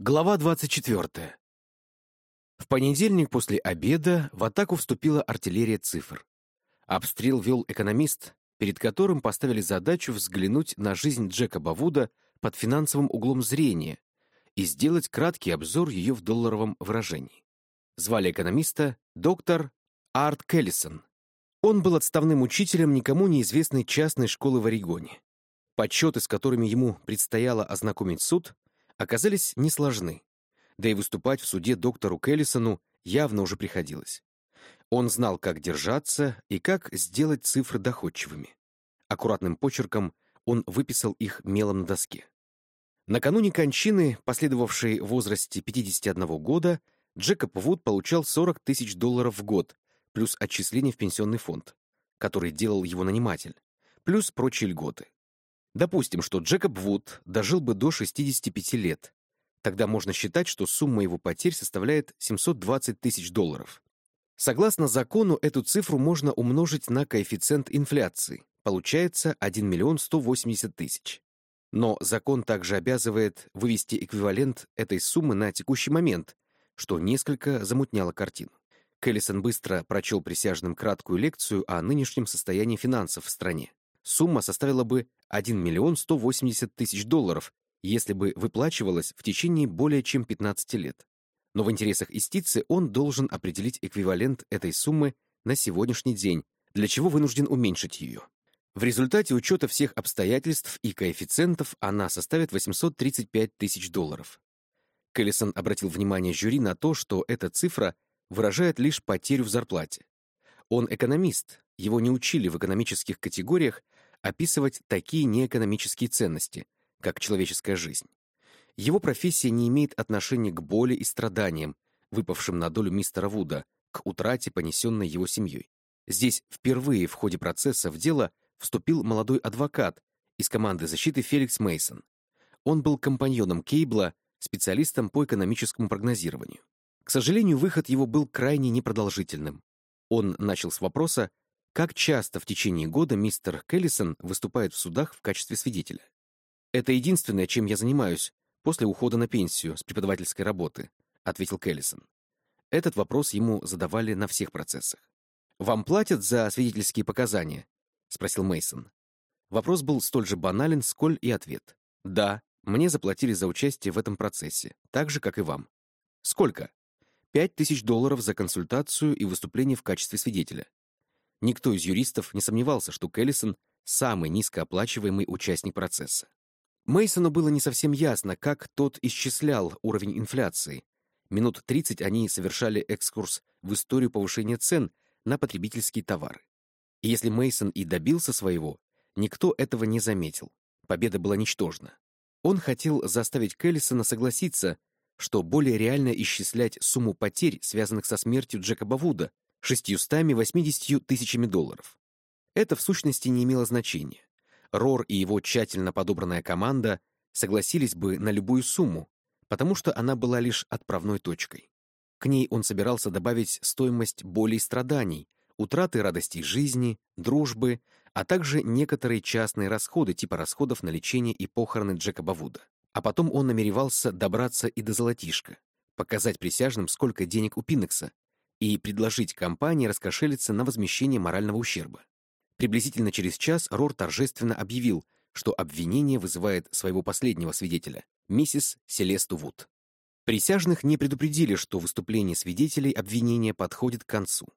Глава 24. В понедельник после обеда в атаку вступила артиллерия цифр. Обстрел вел экономист, перед которым поставили задачу взглянуть на жизнь Джека Бавуда под финансовым углом зрения и сделать краткий обзор ее в долларовом выражении. Звали экономиста доктор Арт Келлисон. Он был отставным учителем никому неизвестной частной школы в Орегоне. Подсчеты, с которыми ему предстояло ознакомить суд, оказались несложны. Да и выступать в суде доктору Келлисону явно уже приходилось. Он знал, как держаться и как сделать цифры доходчивыми. Аккуратным почерком он выписал их мелом на доске. Накануне кончины, последовавшей в возрасте 51 года, Джекоб Вуд получал 40 тысяч долларов в год, плюс отчисление в пенсионный фонд, который делал его наниматель, плюс прочие льготы. Допустим, что Джекоб Вуд дожил бы до 65 лет. Тогда можно считать, что сумма его потерь составляет 720 тысяч долларов. Согласно закону, эту цифру можно умножить на коэффициент инфляции. Получается 1 миллион 180 тысяч. Но закон также обязывает вывести эквивалент этой суммы на текущий момент, что несколько замутняло картину. Келлисон быстро прочел присяжным краткую лекцию о нынешнем состоянии финансов в стране сумма составила бы 1 миллион 180 тысяч долларов, если бы выплачивалась в течение более чем 15 лет. Но в интересах истицы он должен определить эквивалент этой суммы на сегодняшний день, для чего вынужден уменьшить ее. В результате учета всех обстоятельств и коэффициентов она составит 835 тысяч долларов. Келлисон обратил внимание жюри на то, что эта цифра выражает лишь потерю в зарплате. Он экономист, его не учили в экономических категориях описывать такие неэкономические ценности, как человеческая жизнь. Его профессия не имеет отношения к боли и страданиям, выпавшим на долю мистера Вуда, к утрате, понесенной его семьей. Здесь впервые в ходе процесса в дело вступил молодой адвокат из команды защиты Феликс Мейсон. Он был компаньоном Кейбла, специалистом по экономическому прогнозированию. К сожалению, выход его был крайне непродолжительным. Он начал с вопроса, как часто в течение года мистер Келлисон выступает в судах в качестве свидетеля? «Это единственное, чем я занимаюсь после ухода на пенсию с преподавательской работы», — ответил Келлисон. Этот вопрос ему задавали на всех процессах. «Вам платят за свидетельские показания?» — спросил Мейсон. Вопрос был столь же банален, сколь и ответ. «Да, мне заплатили за участие в этом процессе, так же, как и вам». «Сколько?» «Пять тысяч долларов за консультацию и выступление в качестве свидетеля. Никто из юристов не сомневался, что Келлисон — самый низкооплачиваемый участник процесса. Мейсону было не совсем ясно, как тот исчислял уровень инфляции. Минут 30 они совершали экскурс в историю повышения цен на потребительские товары. И если Мейсон и добился своего, никто этого не заметил. Победа была ничтожна. Он хотел заставить Келлисона согласиться, что более реально исчислять сумму потерь, связанных со смертью Джекоба Вуда, 680 тысячами долларов. Это в сущности не имело значения. Рор и его тщательно подобранная команда согласились бы на любую сумму, потому что она была лишь отправной точкой. К ней он собирался добавить стоимость боли и страданий, утраты радостей жизни, дружбы, а также некоторые частные расходы типа расходов на лечение и похороны Джекоба Вуда. А потом он намеревался добраться и до золотишка, показать присяжным, сколько денег у Пинекса, и предложить компании раскошелиться на возмещение морального ущерба. Приблизительно через час Рор торжественно объявил, что обвинение вызывает своего последнего свидетеля, миссис Селесту Вуд. Присяжных не предупредили, что выступление свидетелей обвинения подходит к концу.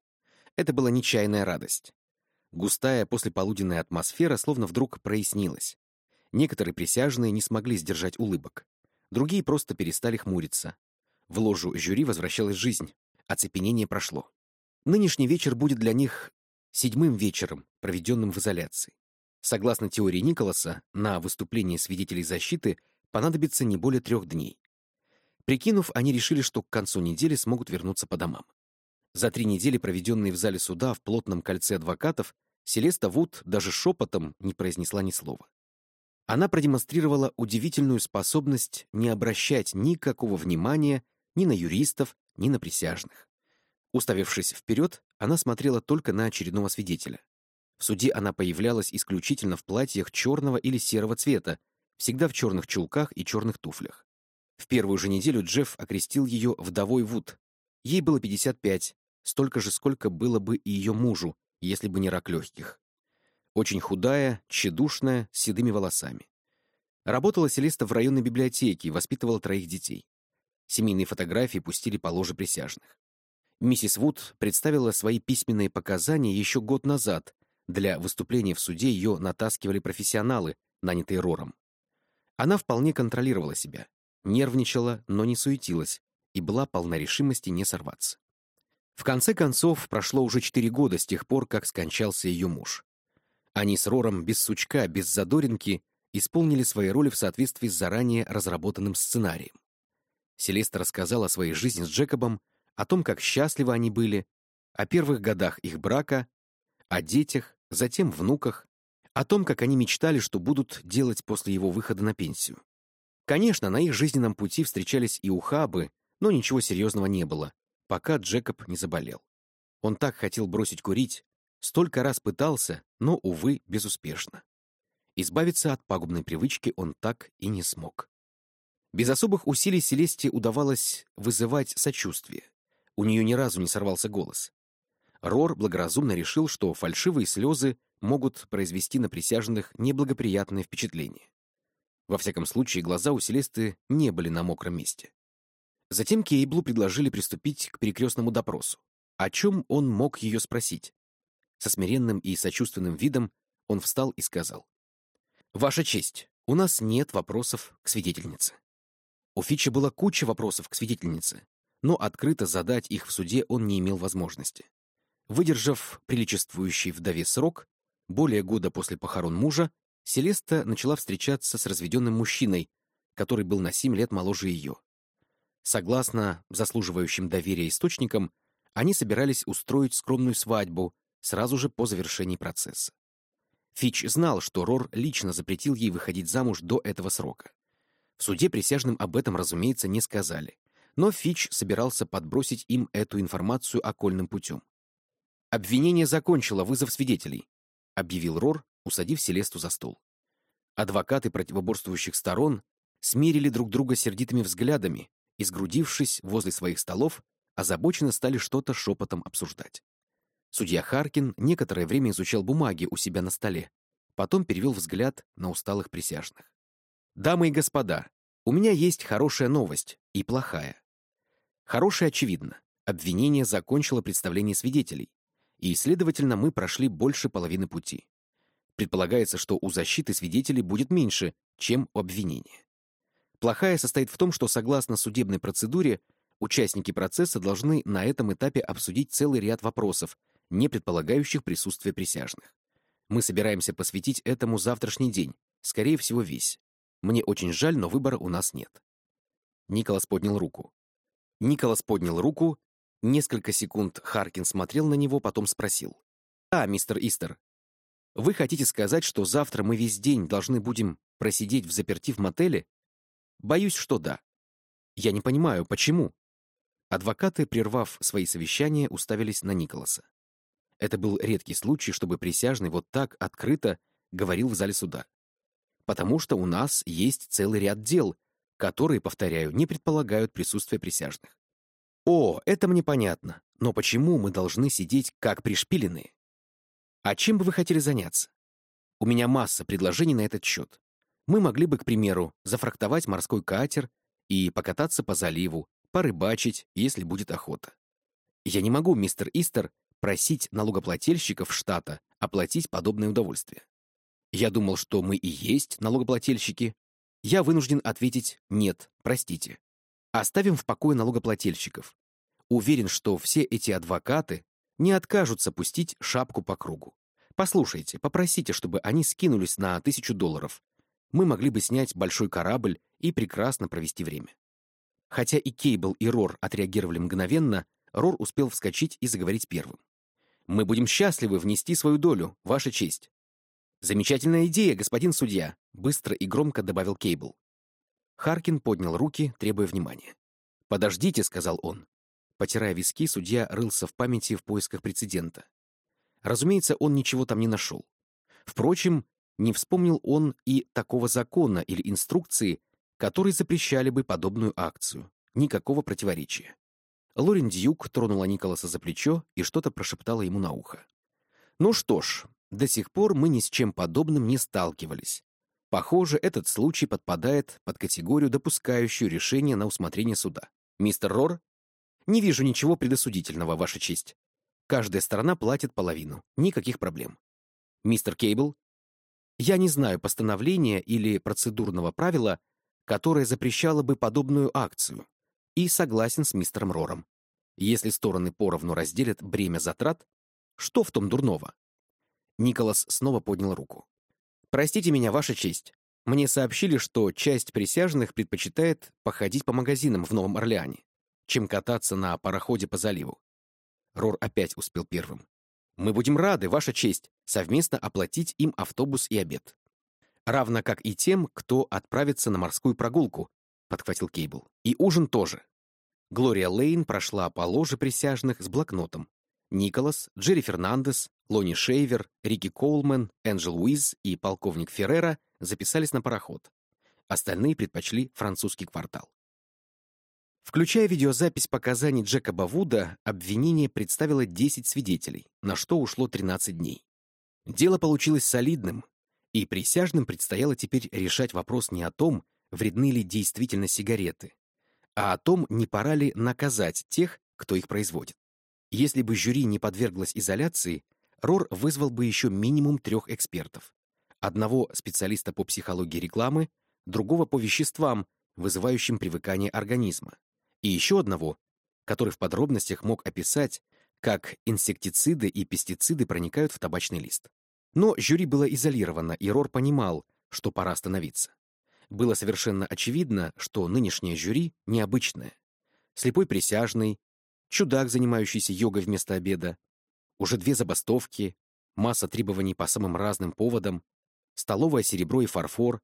Это была нечаянная радость. Густая послеполуденная атмосфера словно вдруг прояснилась. Некоторые присяжные не смогли сдержать улыбок. Другие просто перестали хмуриться. В ложу жюри возвращалась жизнь. Оцепенение прошло. Нынешний вечер будет для них седьмым вечером, проведенным в изоляции. Согласно теории Николаса, на выступление свидетелей защиты понадобится не более трех дней. Прикинув, они решили, что к концу недели смогут вернуться по домам. За три недели, проведенные в зале суда в плотном кольце адвокатов, Селеста Вуд даже шепотом не произнесла ни слова. Она продемонстрировала удивительную способность не обращать никакого внимания ни на юристов, ни на присяжных. Уставившись вперед, она смотрела только на очередного свидетеля. В суде она появлялась исключительно в платьях черного или серого цвета, всегда в черных чулках и черных туфлях. В первую же неделю Джефф окрестил ее вдовой Вуд. Ей было 55, столько же, сколько было бы и ее мужу, если бы не рак легких. Очень худая, тщедушная, с седыми волосами. Работала Селеста в районной библиотеке и воспитывала троих детей. Семейные фотографии пустили по ложе присяжных. Миссис Вуд представила свои письменные показания еще год назад. Для выступления в суде ее натаскивали профессионалы, нанятые Рором. Она вполне контролировала себя, нервничала, но не суетилась, и была полна решимости не сорваться. В конце концов, прошло уже четыре года с тех пор, как скончался ее муж. Они с Рором без сучка, без задоринки исполнили свои роли в соответствии с заранее разработанным сценарием. Селеста рассказала о своей жизни с Джекобом, о том, как счастливы они были, о первых годах их брака, о детях, затем внуках, о том, как они мечтали, что будут делать после его выхода на пенсию. Конечно, на их жизненном пути встречались и ухабы, но ничего серьезного не было, пока Джекоб не заболел. Он так хотел бросить курить, столько раз пытался, но, увы, безуспешно. Избавиться от пагубной привычки он так и не смог. Без особых усилий Селесте удавалось вызывать сочувствие. У нее ни разу не сорвался голос. Рор благоразумно решил, что фальшивые слезы могут произвести на присяжных неблагоприятное впечатление. Во всяком случае, глаза у Селесты не были на мокром месте. Затем Кейблу предложили приступить к перекрестному допросу. О чем он мог ее спросить? Со смиренным и сочувственным видом он встал и сказал. «Ваша честь, у нас нет вопросов к свидетельнице». У Фича была куча вопросов к свидетельнице, но открыто задать их в суде он не имел возможности. Выдержав приличествующий вдове срок, более года после похорон мужа, Селеста начала встречаться с разведенным мужчиной, который был на семь лет моложе ее. Согласно заслуживающим доверия источникам, они собирались устроить скромную свадьбу сразу же по завершении процесса. Фич знал, что Рор лично запретил ей выходить замуж до этого срока. В суде присяжным об этом, разумеется, не сказали, но Фич собирался подбросить им эту информацию окольным путем. «Обвинение закончило вызов свидетелей», — объявил Рор, усадив Селесту за стол. Адвокаты противоборствующих сторон смирили друг друга сердитыми взглядами и, сгрудившись возле своих столов, озабоченно стали что-то шепотом обсуждать. Судья Харкин некоторое время изучал бумаги у себя на столе, потом перевел взгляд на усталых присяжных. «Дамы и господа, у меня есть хорошая новость и плохая. Хорошая очевидно. Обвинение закончило представление свидетелей, и, следовательно, мы прошли больше половины пути. Предполагается, что у защиты свидетелей будет меньше, чем у обвинения. Плохая состоит в том, что, согласно судебной процедуре, участники процесса должны на этом этапе обсудить целый ряд вопросов, не предполагающих присутствие присяжных. Мы собираемся посвятить этому завтрашний день, скорее всего, весь. Мне очень жаль, но выбора у нас нет. Николас поднял руку. Николас поднял руку. Несколько секунд Харкин смотрел на него, потом спросил. «А, мистер Истер, вы хотите сказать, что завтра мы весь день должны будем просидеть в заперти в мотеле? Боюсь, что да. Я не понимаю, почему?» Адвокаты, прервав свои совещания, уставились на Николаса. Это был редкий случай, чтобы присяжный вот так открыто говорил в зале суда. Потому что у нас есть целый ряд дел, которые, повторяю, не предполагают присутствие присяжных. О, это мне понятно, но почему мы должны сидеть как пришпиленные? А чем бы вы хотели заняться? У меня масса предложений на этот счет. Мы могли бы, к примеру, зафрактовать морской катер и покататься по заливу, порыбачить, если будет охота. Я не могу, мистер Истер, просить налогоплательщиков штата оплатить подобное удовольствие. Я думал, что мы и есть налогоплательщики. Я вынужден ответить «нет, простите». Оставим в покое налогоплательщиков. Уверен, что все эти адвокаты не откажутся пустить шапку по кругу. Послушайте, попросите, чтобы они скинулись на тысячу долларов. Мы могли бы снять большой корабль и прекрасно провести время. Хотя и Кейбл, и Рор отреагировали мгновенно, Рор успел вскочить и заговорить первым. Мы будем счастливы внести свою долю, Ваша честь. Замечательная идея, господин судья, быстро и громко добавил Кейбл. Харкин поднял руки, требуя внимания. «Подождите», — сказал он. Потирая виски, судья рылся в памяти в поисках прецедента. Разумеется, он ничего там не нашел. Впрочем, не вспомнил он и такого закона или инструкции, которые запрещали бы подобную акцию. Никакого противоречия. Лорен Дьюк тронула Николаса за плечо и что-то прошептала ему на ухо. «Ну что ж, до сих пор мы ни с чем подобным не сталкивались. Похоже, этот случай подпадает под категорию, допускающую решение на усмотрение суда. Мистер Рор? Не вижу ничего предосудительного, Ваша честь. Каждая сторона платит половину. Никаких проблем. Мистер Кейбл? Я не знаю постановления или процедурного правила, которое запрещало бы подобную акцию, и согласен с мистером Рором. Если стороны поровну разделят бремя затрат, что в том дурного? Николас снова поднял руку. «Простите меня, Ваша честь. Мне сообщили, что часть присяжных предпочитает походить по магазинам в Новом Орлеане, чем кататься на пароходе по заливу. Рор опять успел первым. «Мы будем рады, Ваша честь, совместно оплатить им автобус и обед. Равно как и тем, кто отправится на морскую прогулку», — подхватил Кейбл. «И ужин тоже». Глория Лейн прошла по ложе присяжных с блокнотом. Николас, Джерри Фернандес, Лони Шейвер, Рики Коулман, Энджел Уиз и полковник Феррера записались на пароход. Остальные предпочли французский квартал. Включая видеозапись показаний Джекоба Вуда, обвинение представило 10 свидетелей, на что ушло 13 дней. Дело получилось солидным, и присяжным предстояло теперь решать вопрос не о том, вредны ли действительно сигареты, а о том, не пора ли наказать тех, кто их производит. Если бы жюри не подверглось изоляции, Рор вызвал бы еще минимум трех экспертов. Одного специалиста по психологии рекламы, другого по веществам, вызывающим привыкание организма, и еще одного, который в подробностях мог описать, как инсектициды и пестициды проникают в табачный лист. Но жюри было изолировано, и Рор понимал, что пора остановиться. Было совершенно очевидно, что нынешнее жюри необычное. Слепой присяжный, чудак, занимающийся йогой вместо обеда, уже две забастовки, масса требований по самым разным поводам, столовое серебро и фарфор,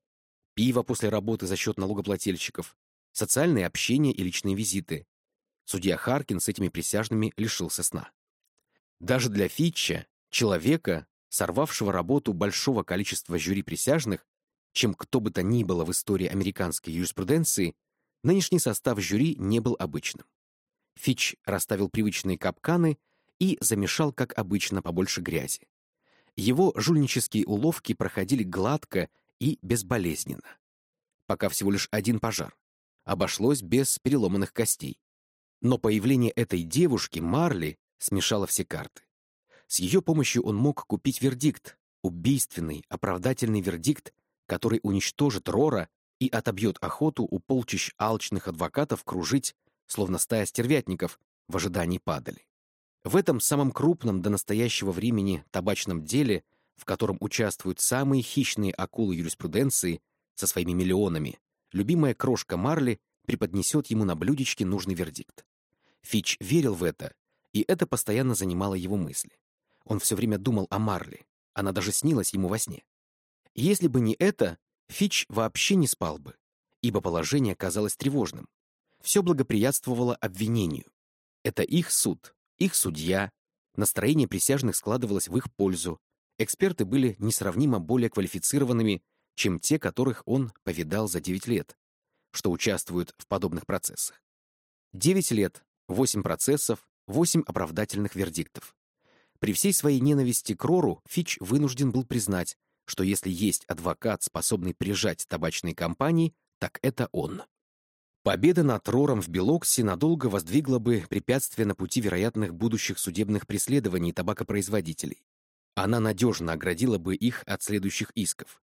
пиво после работы за счет налогоплательщиков, социальные общения и личные визиты. Судья Харкин с этими присяжными лишился сна. Даже для Фитча, человека, сорвавшего работу большого количества жюри присяжных, чем кто бы то ни было в истории американской юриспруденции, нынешний состав жюри не был обычным. Фич расставил привычные капканы и замешал, как обычно, побольше грязи. Его жульнические уловки проходили гладко и безболезненно. Пока всего лишь один пожар обошлось без переломанных костей. Но появление этой девушки, Марли, смешало все карты. С ее помощью он мог купить вердикт, убийственный, оправдательный вердикт, который уничтожит Рора и отобьет охоту у полчищ алчных адвокатов кружить, словно стая стервятников, в ожидании падали. В этом самом крупном до настоящего времени табачном деле, в котором участвуют самые хищные акулы юриспруденции со своими миллионами, любимая крошка Марли преподнесет ему на блюдечке нужный вердикт. Фич верил в это, и это постоянно занимало его мысли. Он все время думал о Марли, она даже снилась ему во сне. Если бы не это, Фич вообще не спал бы, ибо положение казалось тревожным. Все благоприятствовало обвинению. Это их суд, их судья, настроение присяжных складывалось в их пользу, эксперты были несравнимо более квалифицированными, чем те, которых он повидал за 9 лет, что участвуют в подобных процессах. 9 лет, 8 процессов, 8 оправдательных вердиктов. При всей своей ненависти к Рору Фич вынужден был признать, что если есть адвокат, способный прижать табачные компании, так это он. Победа над Рором в Белоксе надолго воздвигла бы препятствие на пути вероятных будущих судебных преследований табакопроизводителей. Она надежно оградила бы их от следующих исков.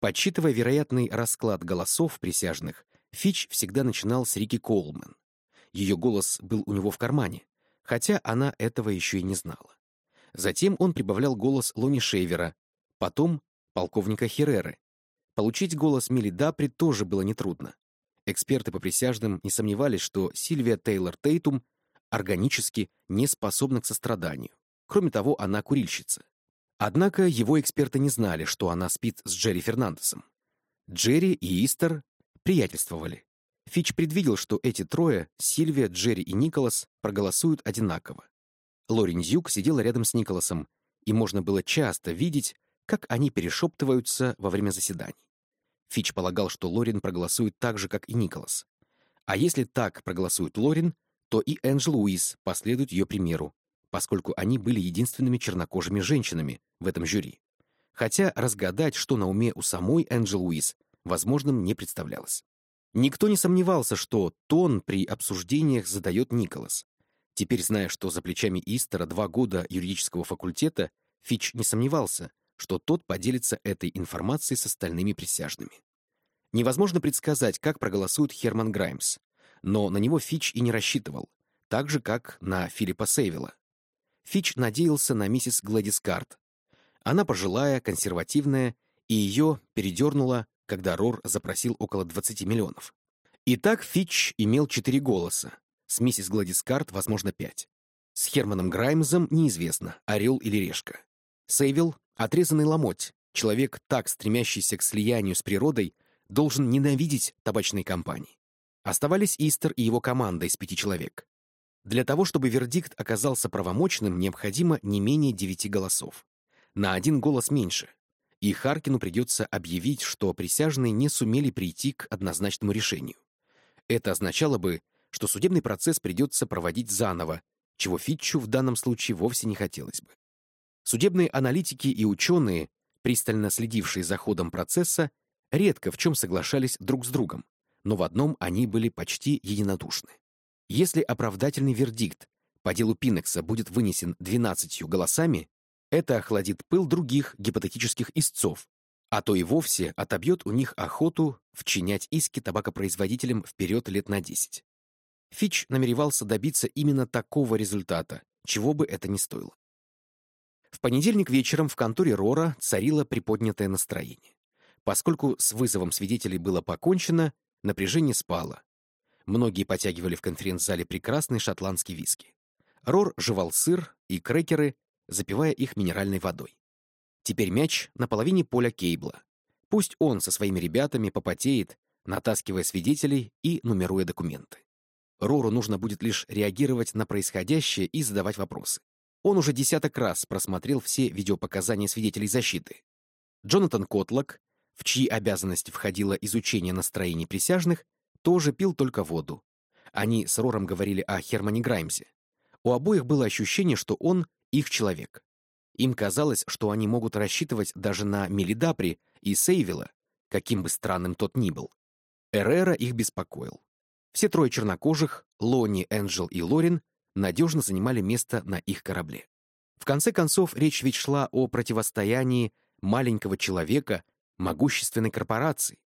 Подсчитывая вероятный расклад голосов присяжных, Фич всегда начинал с Рики Коулман. Ее голос был у него в кармане, хотя она этого еще и не знала. Затем он прибавлял голос Лони Шейвера, потом полковника Хереры. Получить голос Милли Дапри тоже было нетрудно. Эксперты по присяжным не сомневались, что Сильвия Тейлор Тейтум органически не способна к состраданию. Кроме того, она курильщица. Однако его эксперты не знали, что она спит с Джерри Фернандесом. Джерри и Истер приятельствовали. Фич предвидел, что эти трое, Сильвия, Джерри и Николас, проголосуют одинаково. Лорен Зюк сидела рядом с Николасом, и можно было часто видеть, как они перешептываются во время заседаний. Фич полагал, что Лорин проголосует так же, как и Николас. А если так проголосует Лорин, то и Энджел Уиз последует ее примеру, поскольку они были единственными чернокожими женщинами в этом жюри. Хотя разгадать, что на уме у самой Энджел Уиз, возможным не представлялось. Никто не сомневался, что тон при обсуждениях задает Николас. Теперь, зная, что за плечами Истера два года юридического факультета, Фич не сомневался, что тот поделится этой информацией с остальными присяжными. Невозможно предсказать, как проголосует Херман Граймс, но на него Фич и не рассчитывал, так же, как на Филиппа Сейвела. Фич надеялся на миссис Гладис Карт. Она пожилая, консервативная, и ее передернуло, когда Рор запросил около 20 миллионов. Итак, Фич имел четыре голоса, с миссис Гладис Карт, возможно, пять. С Херманом Граймзом неизвестно, орел или решка. Сейвил — отрезанный ломоть, человек, так стремящийся к слиянию с природой, должен ненавидеть табачные компании. Оставались Истер и его команда из пяти человек. Для того, чтобы вердикт оказался правомочным, необходимо не менее девяти голосов. На один голос меньше. И Харкину придется объявить, что присяжные не сумели прийти к однозначному решению. Это означало бы, что судебный процесс придется проводить заново, чего Фитчу в данном случае вовсе не хотелось бы. Судебные аналитики и ученые, пристально следившие за ходом процесса, редко в чем соглашались друг с другом, но в одном они были почти единодушны. Если оправдательный вердикт по делу Пинекса будет вынесен 12 голосами, это охладит пыл других гипотетических истцов, а то и вовсе отобьет у них охоту вчинять иски табакопроизводителям вперед лет на 10. Фич намеревался добиться именно такого результата, чего бы это ни стоило. В понедельник вечером в конторе Рора царило приподнятое настроение. Поскольку с вызовом свидетелей было покончено, Напряжение спало. Многие потягивали в конференц-зале прекрасный шотландский виски. Рор жевал сыр и крекеры, запивая их минеральной водой. Теперь мяч на половине поля Кейбла. Пусть он со своими ребятами попотеет, натаскивая свидетелей и нумеруя документы. Рору нужно будет лишь реагировать на происходящее и задавать вопросы. Он уже десяток раз просмотрел все видеопоказания свидетелей защиты. Джонатан Котлок в чьи обязанности входило изучение настроений присяжных, тоже пил только воду. Они с Рором говорили о Хермане Граймсе. У обоих было ощущение, что он их человек. Им казалось, что они могут рассчитывать даже на Мелидапри и Сейвила, каким бы странным тот ни был. Эррера их беспокоил. Все трое чернокожих, Лони, Энджел и Лорин, надежно занимали место на их корабле. В конце концов, речь ведь шла о противостоянии маленького человека могущественной корпорации.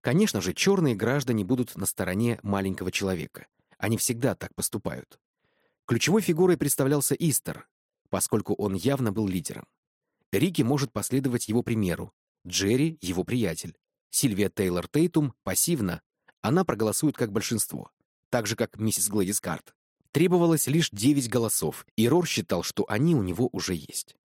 Конечно же, черные граждане будут на стороне маленького человека. Они всегда так поступают. Ключевой фигурой представлялся Истер, поскольку он явно был лидером. Рики может последовать его примеру, Джерри — его приятель. Сильвия Тейлор Тейтум пассивно, она проголосует как большинство, так же, как миссис Глэдис Карт. Требовалось лишь девять голосов, и Рор считал, что они у него уже есть.